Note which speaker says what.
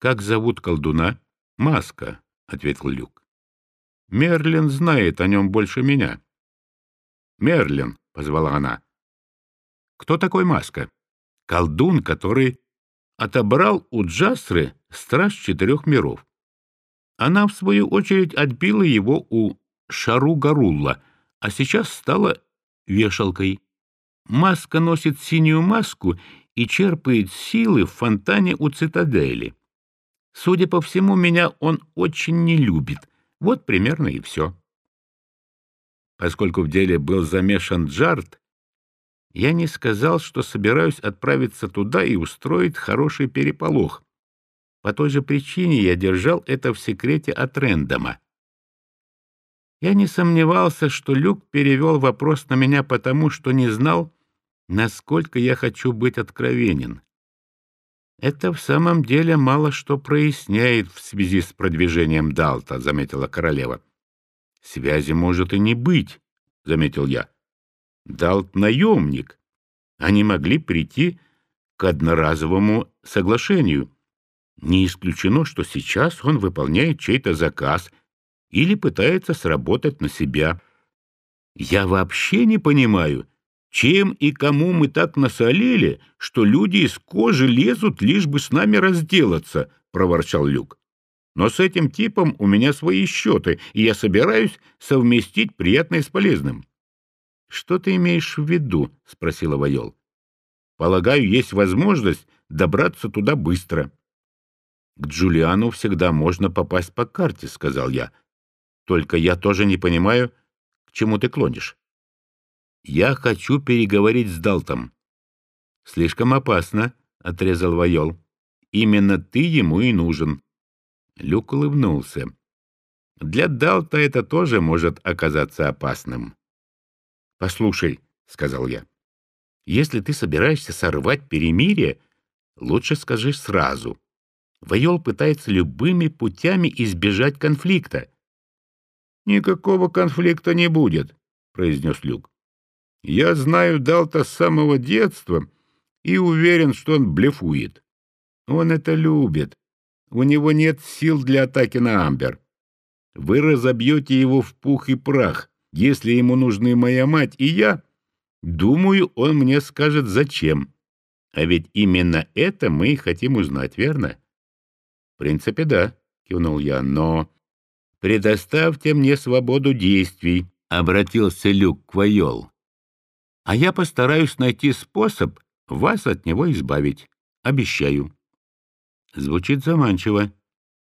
Speaker 1: Как зовут колдуна? Маска, — ответил Люк. Мерлин знает о нем больше меня. Мерлин, — позвала она. Кто такой Маска? Колдун, который отобрал у Джасры страж четырех миров. Она, в свою очередь, отбила его у Шару-Гарулла, а сейчас стала вешалкой. Маска носит синюю маску и черпает силы в фонтане у цитадели. Судя по всему, меня он очень не любит. Вот примерно и все. Поскольку в деле был замешан Джарт, я не сказал, что собираюсь отправиться туда и устроить хороший переполох. По той же причине я держал это в секрете от Рэндома. Я не сомневался, что Люк перевел вопрос на меня потому, что не знал, насколько я хочу быть откровенен. «Это в самом деле мало что проясняет в связи с продвижением Далта», — заметила королева. «Связи может и не быть», — заметил я. «Далт — наемник. Они могли прийти к одноразовому соглашению. Не исключено, что сейчас он выполняет чей-то заказ или пытается сработать на себя. Я вообще не понимаю, чем и кому мы так насолили, что люди из кожи лезут, лишь бы с нами разделаться, — проворчал Люк. Но с этим типом у меня свои счеты, и я собираюсь совместить приятное с полезным. — Что ты имеешь в виду? — спросила Вайол. — Полагаю, есть возможность добраться туда быстро. — К Джулиану всегда можно попасть по карте, — сказал я. — Только я тоже не понимаю, к чему ты клонишь. Я хочу переговорить с Далтом. Слишком опасно, отрезал Вайол. Именно ты ему и нужен. Люк улыбнулся. Для Далта это тоже может оказаться опасным. Послушай, сказал я, если ты собираешься сорвать перемирие, лучше скажи сразу. Вайол пытается любыми путями избежать конфликта. «Никакого конфликта не будет», — произнес Люк. Я знаю Далта с самого детства и уверен, что он блефует. Он это любит. У него нет сил для атаки на Амбер. Вы разобьете его в пух и прах. Если ему нужны моя мать и я, думаю, он мне скажет, зачем. А ведь именно это мы и хотим узнать, верно? — В принципе, да, — кивнул я, — но... — Предоставьте мне свободу действий, — обратился Люк к Вайол а я постараюсь найти способ вас от него избавить. Обещаю. Звучит заманчиво,